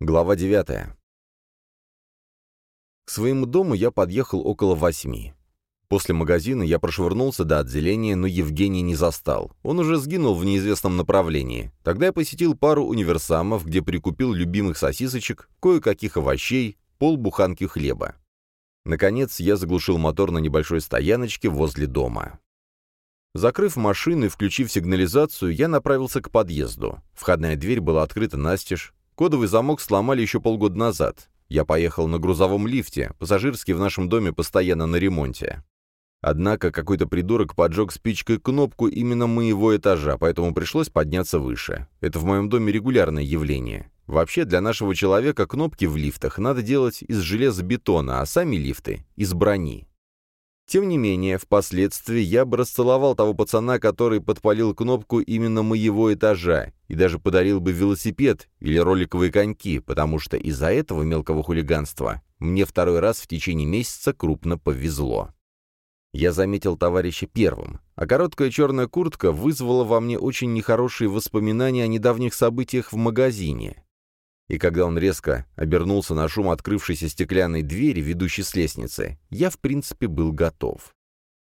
Глава 9. К своему дому я подъехал около восьми. После магазина я прошвырнулся до отделения, но Евгений не застал. Он уже сгинул в неизвестном направлении. Тогда я посетил пару универсамов, где прикупил любимых сосисочек, кое-каких овощей, полбуханки хлеба. Наконец, я заглушил мотор на небольшой стояночке возле дома. Закрыв машину и включив сигнализацию, я направился к подъезду. Входная дверь была открыта настежь. Кодовый замок сломали еще полгода назад. Я поехал на грузовом лифте, пассажирский в нашем доме постоянно на ремонте. Однако какой-то придурок поджег спичкой кнопку именно моего этажа, поэтому пришлось подняться выше. Это в моем доме регулярное явление. Вообще, для нашего человека кнопки в лифтах надо делать из железобетона, а сами лифты — из брони. Тем не менее, впоследствии я бы расцеловал того пацана, который подпалил кнопку именно моего этажа, и даже подарил бы велосипед или роликовые коньки, потому что из-за этого мелкого хулиганства мне второй раз в течение месяца крупно повезло. Я заметил товарища первым, а короткая черная куртка вызвала во мне очень нехорошие воспоминания о недавних событиях в магазине. И когда он резко обернулся на шум открывшейся стеклянной двери, ведущей с лестницы, я, в принципе, был готов.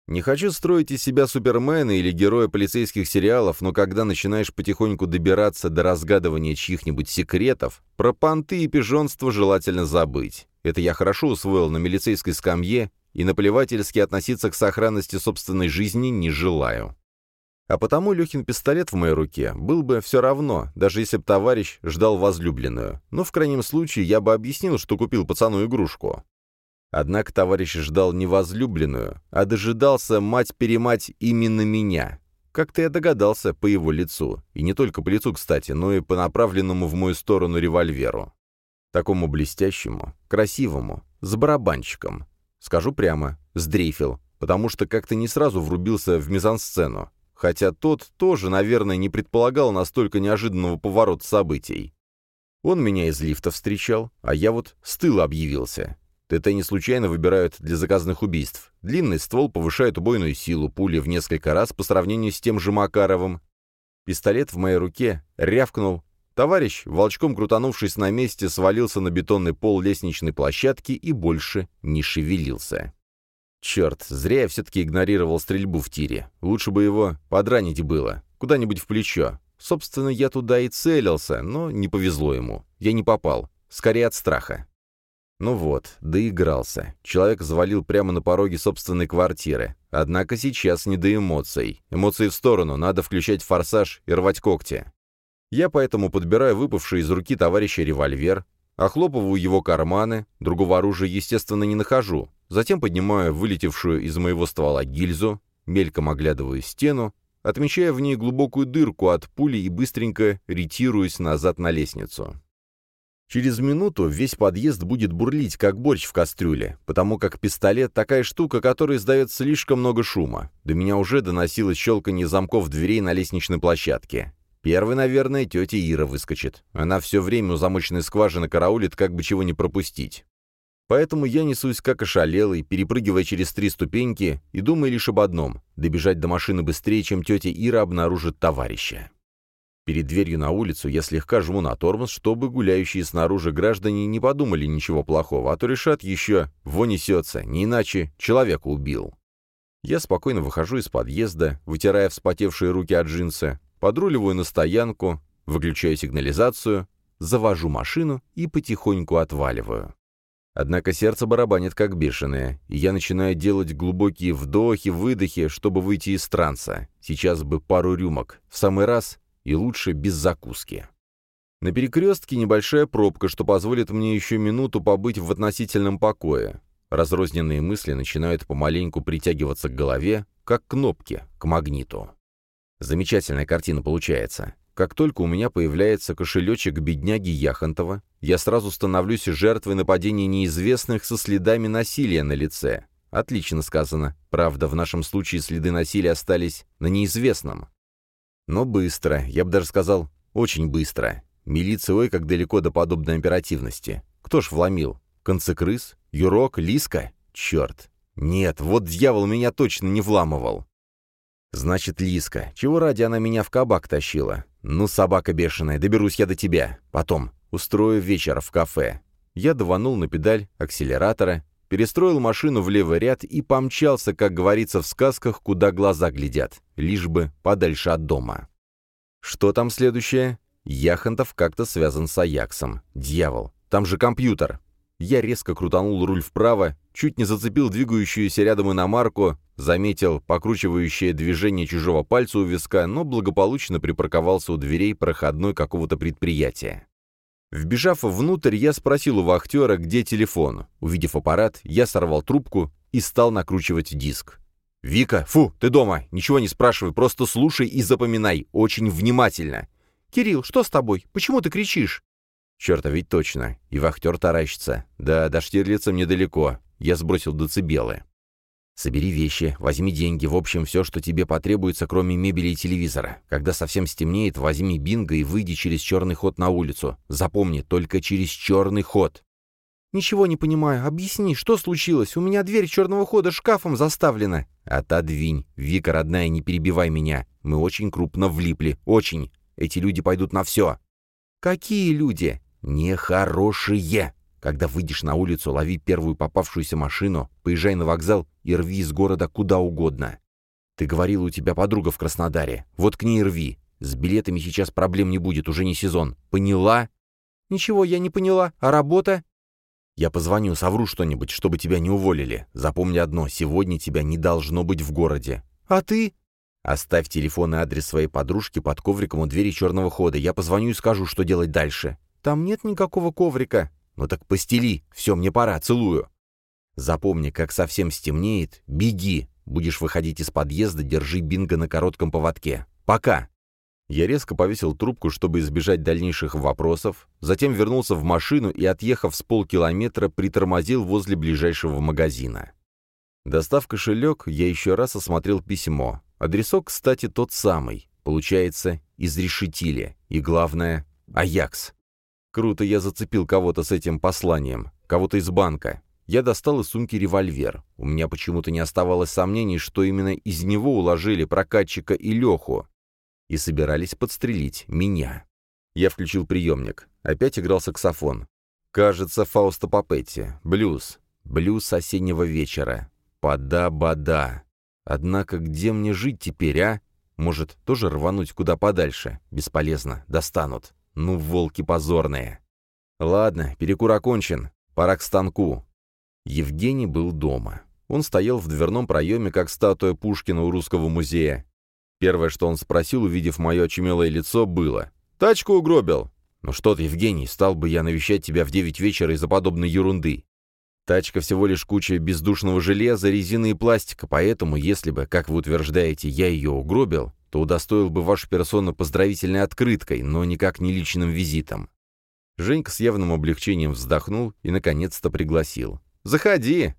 Не хочу строить из себя супермена или героя полицейских сериалов, но когда начинаешь потихоньку добираться до разгадывания чьих-нибудь секретов, про понты и пижонство желательно забыть. Это я хорошо усвоил на милицейской скамье и наплевательски относиться к сохранности собственной жизни не желаю. А потому Лехин пистолет в моей руке был бы все равно, даже если бы товарищ ждал возлюбленную. Но в крайнем случае я бы объяснил, что купил пацану игрушку. Однако товарищ ждал не возлюбленную, а дожидался мать-перемать именно меня. Как-то я догадался по его лицу. И не только по лицу, кстати, но и по направленному в мою сторону револьверу. Такому блестящему, красивому, с барабанчиком. Скажу прямо, сдрейфил, потому что как-то не сразу врубился в мизансцену хотя тот тоже, наверное, не предполагал настолько неожиданного поворота событий. Он меня из лифта встречал, а я вот с тыла объявился. ТТ не случайно выбирают для заказанных убийств. Длинный ствол повышает убойную силу пули в несколько раз по сравнению с тем же Макаровым. Пистолет в моей руке рявкнул. Товарищ, волчком крутанувшись на месте, свалился на бетонный пол лестничной площадки и больше не шевелился. Черт, зря я все-таки игнорировал стрельбу в тире. Лучше бы его подранить было. Куда-нибудь в плечо. Собственно, я туда и целился, но не повезло ему. Я не попал. Скорее от страха. Ну вот, доигрался. Человек завалил прямо на пороге собственной квартиры. Однако сейчас не до эмоций. Эмоции в сторону, надо включать форсаж и рвать когти. Я поэтому подбираю выпавший из руки товарища револьвер, охлопываю его карманы, другого оружия, естественно, не нахожу, Затем поднимаю вылетевшую из моего ствола гильзу, мельком оглядываю стену, отмечая в ней глубокую дырку от пули и быстренько ретируюсь назад на лестницу. Через минуту весь подъезд будет бурлить, как борщ в кастрюле, потому как пистолет — такая штука, которая издает слишком много шума. До меня уже доносилось щелканье замков дверей на лестничной площадке. Первый, наверное, тетя Ира выскочит. Она все время у замочной скважины караулит, как бы чего не пропустить. Поэтому я несусь как ошалелый, перепрыгивая через три ступеньки и думаю лишь об одном — добежать до машины быстрее, чем тетя Ира обнаружит товарища. Перед дверью на улицу я слегка жму на тормоз, чтобы гуляющие снаружи граждане не подумали ничего плохого, а то решат еще «во несется», не иначе человека убил. Я спокойно выхожу из подъезда, вытирая вспотевшие руки от джинсы, подруливаю на стоянку, выключаю сигнализацию, завожу машину и потихоньку отваливаю. Однако сердце барабанит как бешеное, и я начинаю делать глубокие вдохи, выдохи, чтобы выйти из транса. Сейчас бы пару рюмок, в самый раз, и лучше без закуски. На перекрестке небольшая пробка, что позволит мне еще минуту побыть в относительном покое. Разрозненные мысли начинают помаленьку притягиваться к голове, как кнопки к магниту. Замечательная картина получается. Как только у меня появляется кошелечек бедняги Яхонтова, я сразу становлюсь жертвой нападения неизвестных со следами насилия на лице. Отлично сказано. Правда, в нашем случае следы насилия остались на неизвестном. Но быстро, я бы даже сказал, очень быстро. Милиция, ой, как далеко до подобной оперативности. Кто ж вломил? Концекрыс? Юрок? Лиска? Черт. Нет, вот дьявол меня точно не вламывал. Значит, Лиска. Чего ради она меня в кабак тащила? «Ну, собака бешеная, доберусь я до тебя. Потом. Устрою вечер в кафе. Я даванул на педаль акселератора, перестроил машину в левый ряд и помчался, как говорится в сказках, куда глаза глядят, лишь бы подальше от дома. Что там следующее? Яхонтов как-то связан с Аяксом. Дьявол, там же компьютер. Я резко крутанул руль вправо, чуть не зацепил двигающуюся рядом иномарку, заметил покручивающее движение чужого пальца у виска, но благополучно припарковался у дверей проходной какого-то предприятия. Вбежав внутрь, я спросил у вахтера, где телефон. Увидев аппарат, я сорвал трубку и стал накручивать диск. «Вика, фу, ты дома, ничего не спрашивай, просто слушай и запоминай, очень внимательно». «Кирилл, что с тобой? Почему ты кричишь?» «Черт, а ведь точно. И вахтер таращится. Да, до Штирлица мне далеко. Я сбросил децибелы». Собери вещи, возьми деньги, в общем, все, что тебе потребуется, кроме мебели и телевизора. Когда совсем стемнеет, возьми бинго и выйди через черный ход на улицу. Запомни, только через черный ход. «Ничего не понимаю. Объясни, что случилось? У меня дверь черного хода шкафом заставлена». «Отодвинь. Вика, родная, не перебивай меня. Мы очень крупно влипли. Очень. Эти люди пойдут на все». «Какие люди?» «Нехорошие. Когда выйдешь на улицу, лови первую попавшуюся машину, поезжай на вокзал и рви из города куда угодно. Ты говорил, у тебя подруга в Краснодаре. Вот к ней рви. С билетами сейчас проблем не будет, уже не сезон. Поняла? Ничего, я не поняла. А работа? Я позвоню, совру что-нибудь, чтобы тебя не уволили. Запомни одно, сегодня тебя не должно быть в городе. А ты? Оставь телефон и адрес своей подружки под ковриком у двери черного хода. Я позвоню и скажу, что делать дальше. Там нет никакого коврика. Ну так постели. Все, мне пора, целую. Запомни, как совсем стемнеет, беги. Будешь выходить из подъезда, держи бинго на коротком поводке. Пока!» Я резко повесил трубку, чтобы избежать дальнейших вопросов, затем вернулся в машину и, отъехав с полкилометра, притормозил возле ближайшего магазина. Достав кошелек, я еще раз осмотрел письмо. Адресок, кстати, тот самый. Получается, из Решетили. И главное, Аякс. Круто я зацепил кого-то с этим посланием. Кого-то из банка. Я достал из сумки револьвер. У меня почему-то не оставалось сомнений, что именно из него уложили прокатчика и Леху. И собирались подстрелить меня. Я включил приемник. Опять играл саксофон. Кажется, Фауста Папетти. Блюз. Блюз осеннего вечера. Пода-бада. Однако где мне жить теперь, а? Может, тоже рвануть куда подальше? Бесполезно. Достанут. Ну, волки позорные. Ладно, перекур окончен. Пора к станку. Евгений был дома. Он стоял в дверном проеме, как статуя Пушкина у Русского музея. Первое, что он спросил, увидев мое очумелое лицо, было «Тачку угробил!» «Ну что ты, Евгений, стал бы я навещать тебя в девять вечера из-за подобной ерунды?» Тачка всего лишь куча бездушного железа, резины и пластика, поэтому, если бы, как вы утверждаете, я ее угробил, то удостоил бы вашу персону поздравительной открыткой, но никак не личным визитом. Женька с явным облегчением вздохнул и, наконец-то, пригласил. «Заходи!»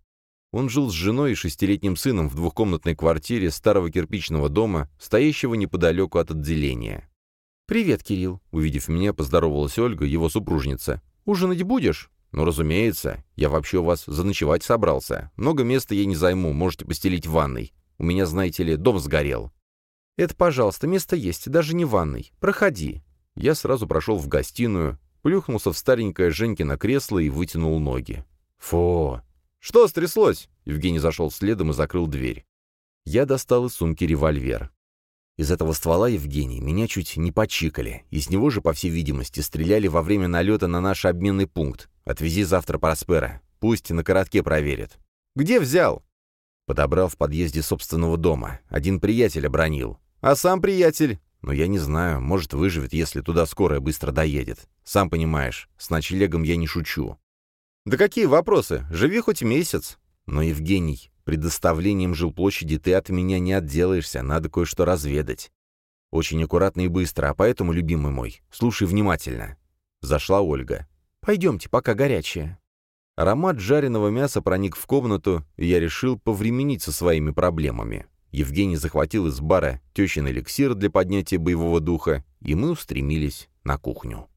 Он жил с женой и шестилетним сыном в двухкомнатной квартире старого кирпичного дома, стоящего неподалеку от отделения. «Привет, Кирилл!» Увидев меня, поздоровалась Ольга, его супружница. «Ужинать будешь?» «Ну, разумеется. Я вообще у вас заночевать собрался. Много места я не займу, можете постелить в ванной. У меня, знаете ли, дом сгорел». «Это, пожалуйста, место есть, даже не в ванной. Проходи». Я сразу прошел в гостиную, плюхнулся в старенькое Женькино кресло и вытянул ноги. «Фу!» «Что стряслось?» Евгений зашел следом и закрыл дверь. Я достал из сумки револьвер. Из этого ствола, Евгений, меня чуть не почикали. Из него же, по всей видимости, стреляли во время налета на наш обменный пункт. Отвези завтра Проспера. Пусть на коротке проверит. «Где взял?» Подобрал в подъезде собственного дома. Один приятель обронил. «А сам приятель?» «Ну, я не знаю. Может, выживет, если туда скорая быстро доедет. Сам понимаешь, с ночлегом я не шучу. «Да какие вопросы? Живи хоть месяц». «Но, Евгений, предоставлением жилплощади ты от меня не отделаешься, надо кое-что разведать. Очень аккуратно и быстро, а поэтому, любимый мой, слушай внимательно». Зашла Ольга. «Пойдемте, пока горячее». Аромат жареного мяса проник в комнату, и я решил повременить со своими проблемами. Евгений захватил из бара тещин эликсир для поднятия боевого духа, и мы устремились на кухню.